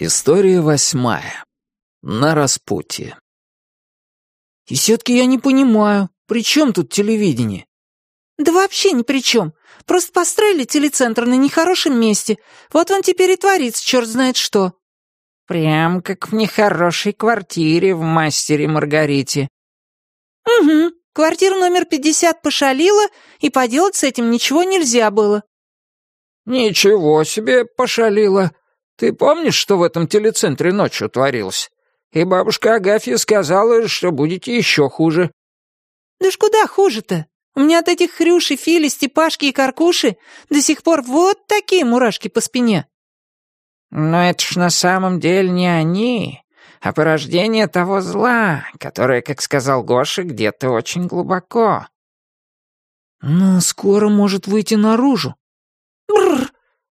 История восьмая. На распутье. «И все-таки я не понимаю, при чем тут телевидение?» «Да вообще ни при чем. Просто построили телецентр на нехорошем месте. Вот он теперь и творится черт знает что». «Прям как в нехорошей квартире в «Мастере Маргарите». «Угу. Квартира номер 50 пошалила, и поделать с этим ничего нельзя было». «Ничего себе пошалила. Ты помнишь, что в этом телецентре ночью творилось? И бабушка Агафья сказала, что будете еще хуже». «Да ж куда хуже-то? У меня от этих хрюши, Фили, Степашки и Каркуши до сих пор вот такие мурашки по спине». «Но это ж на самом деле не они, а порождение того зла, которое, как сказал Гоша, где-то очень глубоко». «Но скоро может выйти наружу». «Бррр,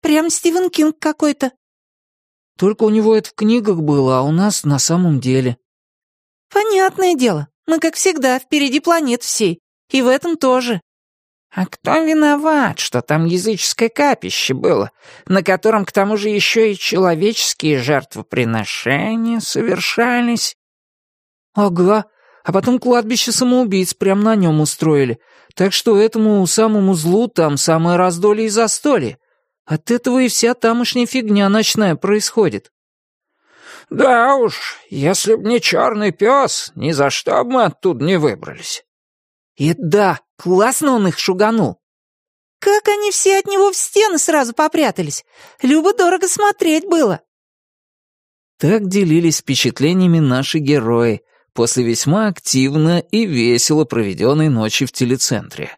прям Стивен Кинг какой-то». «Только у него это в книгах было, а у нас на самом деле». «Понятное дело, мы, как всегда, впереди планет всей, и в этом тоже». А кто виноват, что там языческое капище было, на котором к тому же еще и человеческие жертвоприношения совершались? Ага, а потом кладбище самоубийц прямо на нем устроили, так что этому самому злу там самое раздолье и застолье. От этого и вся тамошняя фигня ночная происходит. Да уж, если б не черный пес, ни за что бы мы оттуда не выбрались. И да, классно он их шуганул. Как они все от него в стены сразу попрятались. Любо-дорого смотреть было. Так делились впечатлениями наши герои после весьма активно и весело проведенной ночи в телецентре.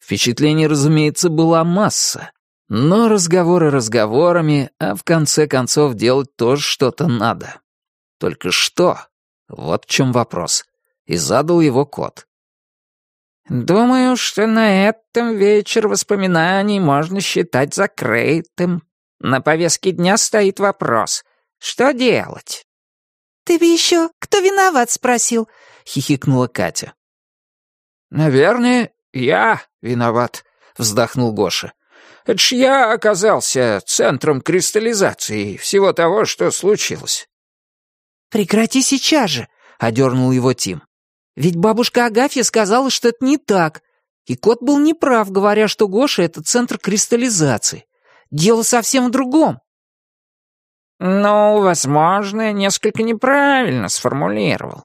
Впечатлений, разумеется, была масса, но разговоры разговорами, а в конце концов делать тоже что-то надо. Только что? Вот в чем вопрос. И задал его кот. «Думаю, что на этом вечер воспоминаний можно считать закрытым. На повестке дня стоит вопрос. Что делать?» «Ты бы еще кто виноват?» — спросил, — хихикнула Катя. «Наверное, я виноват», — вздохнул Гоша. «Это ж я оказался центром кристаллизации всего того, что случилось». «Прекрати сейчас же», — одернул его Тим. Ведь бабушка Агафья сказала, что это не так. И кот был неправ, говоря, что Гоша — это центр кристаллизации. Дело совсем в другом. Ну, возможно, несколько неправильно сформулировал.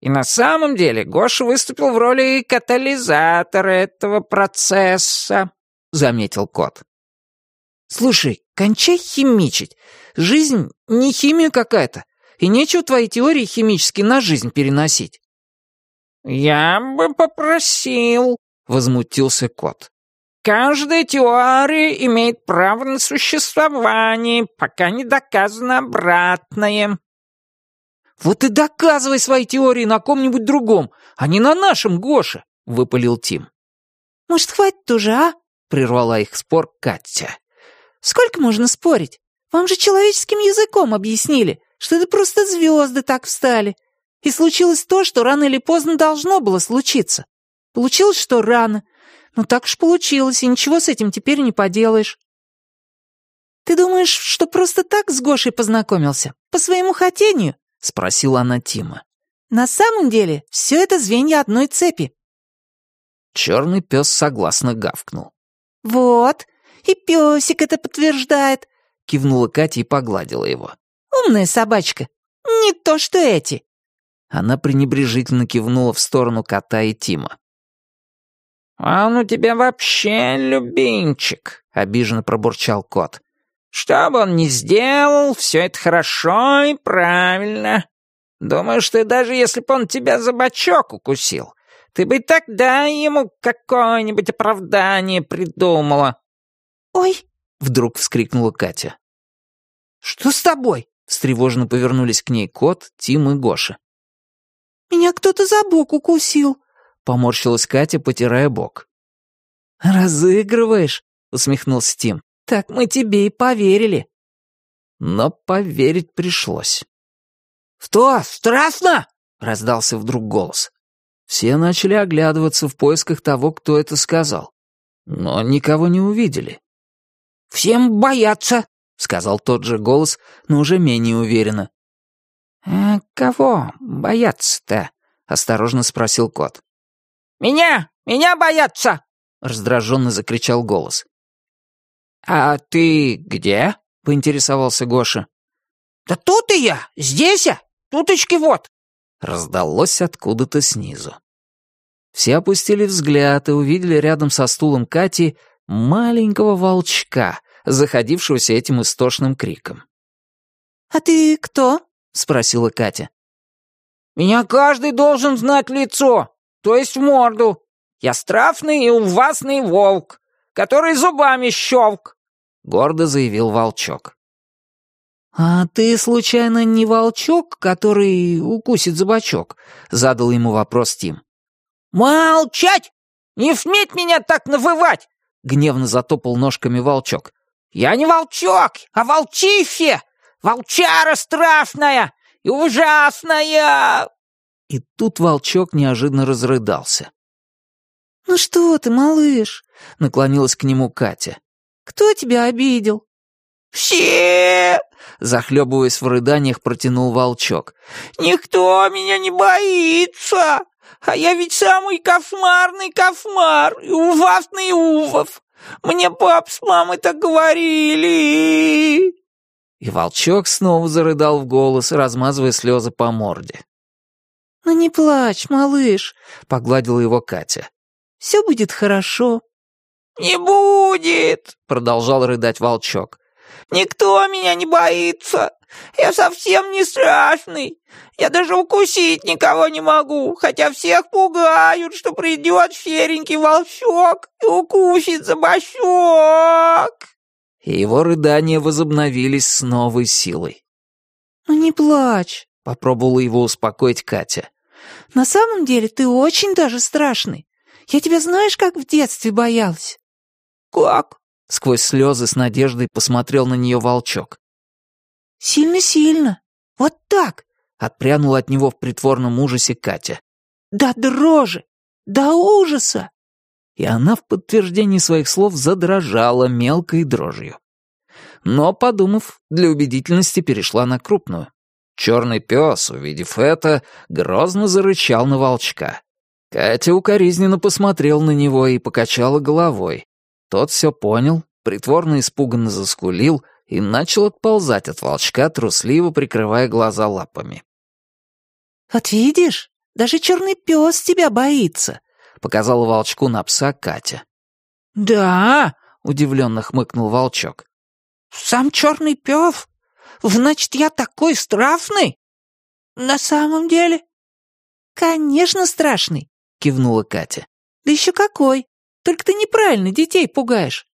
И на самом деле Гоша выступил в роли катализатора этого процесса, заметил кот. Слушай, кончай химичить. Жизнь не химия какая-то. И нечего твои теории химические на жизнь переносить. «Я бы попросил», — возмутился кот. «Каждая теория имеет право на существование, пока не доказано обратное». «Вот и доказывай свои теории на ком-нибудь другом, а не на нашем Гоше», — выпалил Тим. «Может, хватит уже, а?» — прервала их спор Катя. «Сколько можно спорить? Вам же человеческим языком объяснили, что это просто звезды так встали. И случилось то, что рано или поздно должно было случиться. Получилось, что рано. Но так уж получилось, и ничего с этим теперь не поделаешь. «Ты думаешь, что просто так с Гошей познакомился? По своему хотению?» — спросила она Тима. «На самом деле все это звенья одной цепи». Черный пес согласно гавкнул. «Вот, и песик это подтверждает», — кивнула Катя и погладила его. «Умная собачка. Не то что эти». Она пренебрежительно кивнула в сторону кота и Тима. «А «Он у тебя вообще любимчик», — обиженно пробурчал кот. «Что бы он ни сделал, все это хорошо и правильно. Думаю, что даже если бы он тебя за бочок укусил, ты бы тогда ему какое-нибудь оправдание придумала». «Ой!» — вдруг вскрикнула Катя. «Что с тобой?» — встревоженно повернулись к ней кот, Тим и Гоша. «Меня кто-то за бок укусил», — поморщилась Катя, потирая бок. «Разыгрываешь?» — усмехнулся Тим. «Так мы тебе и поверили». Но поверить пришлось. «Что, страстно?» — раздался вдруг голос. Все начали оглядываться в поисках того, кто это сказал. Но никого не увидели. «Всем бояться», — сказал тот же голос, но уже менее уверенно. «А кого бояться-то?» — осторожно спросил кот. «Меня! Меня боятся!» — раздраженно закричал голос. «А ты где?» — поинтересовался Гоша. «Да тут и я! Здесь я! Туточки вот!» Раздалось откуда-то снизу. Все опустили взгляд и увидели рядом со стулом Кати маленького волчка, заходившегося этим истошным криком. «А ты кто?» — спросила Катя. «Меня каждый должен знать лицо, то есть морду. Я страфный и ужасный волк, который зубами щелк», — гордо заявил волчок. «А ты, случайно, не волчок, который укусит за бочок?» — задал ему вопрос Тим. «Молчать! Не сметь меня так навывать!» — гневно затопал ножками волчок. «Я не волчок, а волчище! Волчара страшная и ужасная!» И тут волчок неожиданно разрыдался. «Ну что ты, малыш?» — наклонилась к нему Катя. «Кто тебя обидел?» «Все!» — захлебываясь в рыданиях, протянул волчок. «Никто меня не боится! А я ведь самый кошмарный кошмар и ужасный ужас! Мне пап с мамой так говорили!» И волчок снова зарыдал в голос, размазывая слезы по морде. «Ну не плачь, малыш», — погладила его Катя. «Все будет хорошо». «Не будет», — продолжал рыдать волчок. «Никто меня не боится. Я совсем не страшный. Я даже укусить никого не могу, хотя всех пугают, что придет серенький волчок и укусит за бочок». И его рыдания возобновились с новой силой. «Ну не плачь», — попробовала его успокоить Катя. «На самом деле ты очень даже страшный. Я тебя знаешь, как в детстве боялась?» «Как?» — сквозь слезы с надеждой посмотрел на нее волчок. «Сильно-сильно. Вот так!» — отпрянула от него в притворном ужасе Катя. «Да дрожи! Да ужаса!» И она в подтверждении своих слов задрожала мелкой дрожью. Но, подумав, для убедительности перешла на крупную. Черный пес, увидев это, грозно зарычал на волчка. Катя укоризненно посмотрел на него и покачала головой. Тот все понял, притворно испуганно заскулил и начал отползать от волчка, трусливо прикрывая глаза лапами. «Вот видишь, даже черный пес тебя боится», — показала волчку на пса Катя. «Да?» — удивленно хмыкнул волчок. «Сам черный пес? Значит, я такой страшный? На самом деле?» «Конечно страшный», — кивнула Катя. «Да еще какой! Только ты неправильно детей пугаешь».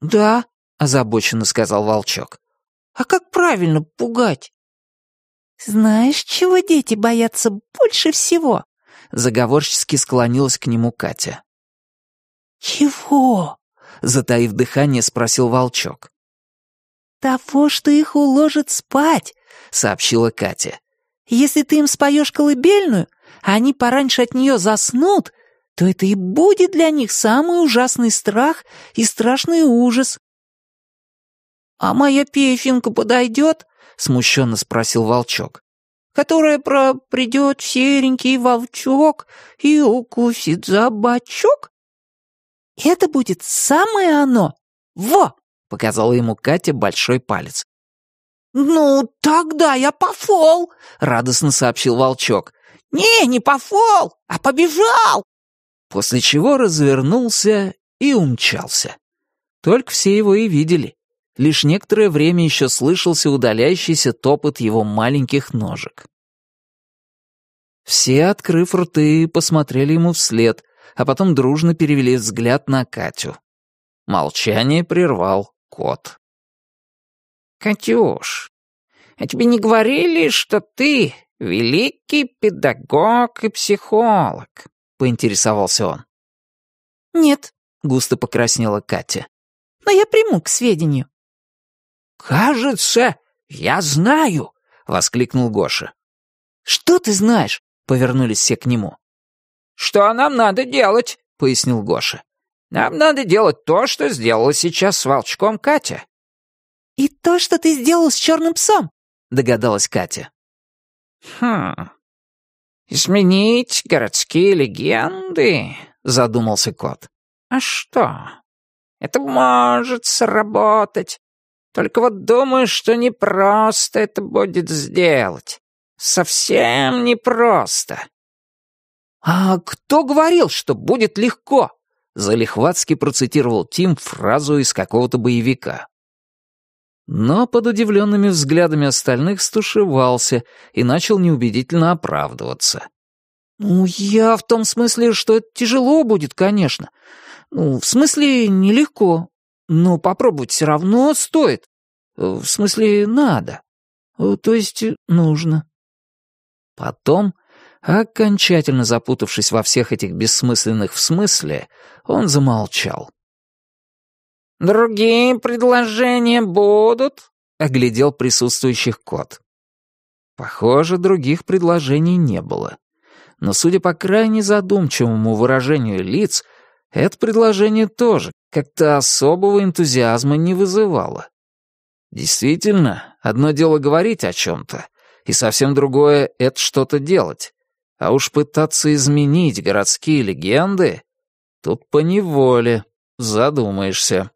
«Да», — озабоченно сказал волчок. «А как правильно пугать?» «Знаешь, чего дети боятся больше всего?» Заговорчески склонилась к нему Катя. «Чего?» — затаив дыхание, спросил волчок. «Того, что их уложат спать», — сообщила Катя. «Если ты им споешь колыбельную, а они пораньше от нее заснут, то это и будет для них самый ужасный страх и страшный ужас». «А моя песенка подойдет?» — смущенно спросил волчок. «Которая про придет серенький волчок и укусит за бочок?» «Это будет самое оно! Во!» — показала ему Катя большой палец. «Ну, тогда я пофол!» — радостно сообщил волчок. «Не, не пофол, а побежал!» После чего развернулся и умчался. Только все его и видели. Лишь некоторое время еще слышался удаляющийся топот его маленьких ножек. Все, открыв рты, посмотрели ему вслед, а потом дружно перевели взгляд на Катю. Молчание прервал кот. «Катюш, а тебе не говорили, что ты великий педагог и психолог?» — поинтересовался он. «Нет», — густо покраснела Катя. «Но я приму к сведению». «Кажется, я знаю», — воскликнул Гоша. «Что ты знаешь?» — повернулись все к нему. «Что нам надо делать?» — пояснил Гоша. «Нам надо делать то, что сделала сейчас с волчком Катя. «И то, что ты сделал с черным псом», — догадалась Катя. «Хм... Изменить городские легенды?» — задумался кот. «А что? Это может сработать. Только вот думаю, что непросто это будет сделать. Совсем непросто». «А кто говорил, что будет легко?» Залихватски процитировал Тим фразу из какого-то боевика. Но под удивленными взглядами остальных стушевался и начал неубедительно оправдываться. «Ну, я в том смысле, что это тяжело будет, конечно. Ну, в смысле, нелегко. Но попробовать все равно стоит. В смысле, надо. То есть, нужно». Потом, окончательно запутавшись во всех этих бессмысленных в смысле, он замолчал. «Другие предложения будут?» — оглядел присутствующих кот. Похоже, других предложений не было. Но, судя по крайне задумчивому выражению лиц, это предложение тоже как-то особого энтузиазма не вызывало. Действительно, одно дело говорить о чем-то, и совсем другое — это что-то делать. А уж пытаться изменить городские легенды — тут поневоле задумаешься.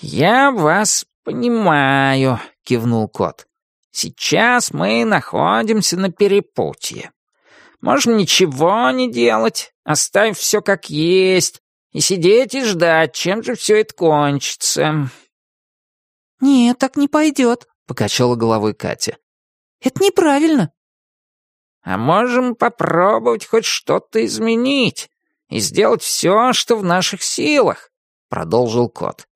«Я вас понимаю», — кивнул кот. «Сейчас мы находимся на перепутье. Можем ничего не делать, оставив все как есть, и сидеть и ждать, чем же все это кончится». «Нет, так не пойдет», покачала головой Катя. «Это неправильно». «А можем попробовать хоть что-то изменить и сделать все, что в наших силах», — продолжил кот.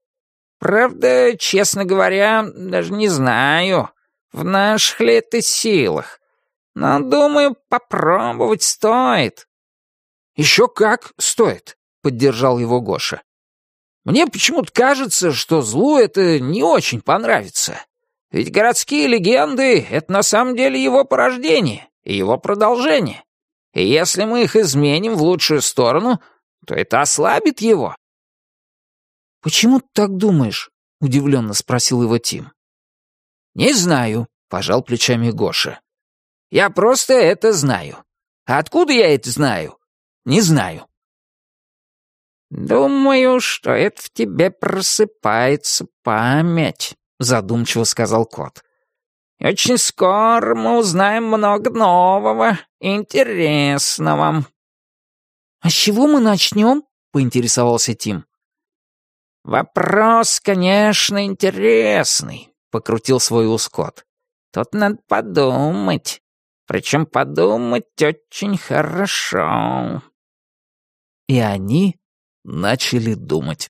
«Правда, честно говоря, даже не знаю, в наших ли это силах. Но, думаю, попробовать стоит». «Еще как стоит», — поддержал его Гоша. «Мне почему-то кажется, что злу это не очень понравится. Ведь городские легенды — это на самом деле его порождение и его продолжение. И если мы их изменим в лучшую сторону, то это ослабит его». «Почему ты так думаешь?» — удивленно спросил его Тим. «Не знаю», — пожал плечами Гоша. «Я просто это знаю. А откуда я это знаю? Не знаю». «Думаю, что это в тебе просыпается память», — задумчиво сказал кот. «Очень скоро мы узнаем много нового, интересного». «А с чего мы начнем?» — поинтересовался Тим. «Вопрос, конечно, интересный», — покрутил свой ус кот. «Тут надо подумать. Причем подумать очень хорошо». И они начали думать.